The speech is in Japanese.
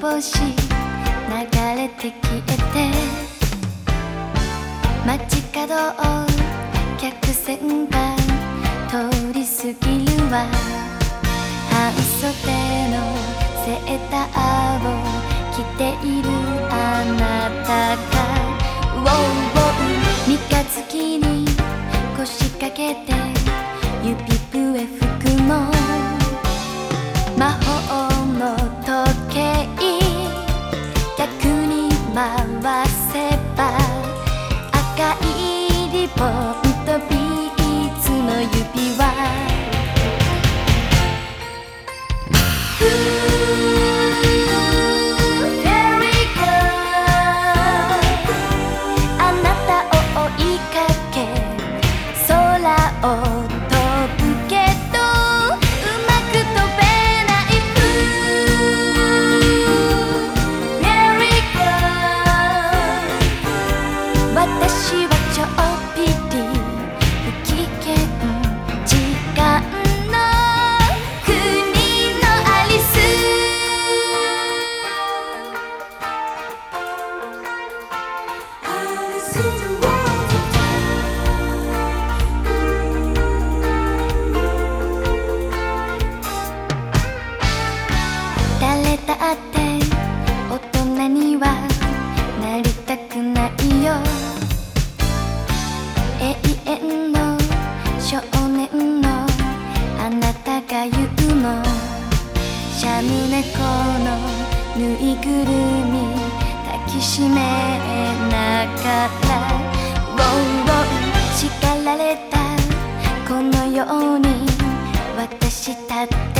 星流れて消えて。街角を客船が通り過ぎるわ。半袖のセーターを着ている。赤いリボン誰だって大人にはなりたくないよ。永遠の少年のあなたが言うの。シャム猫のぬいぐるみ抱きしめる明日って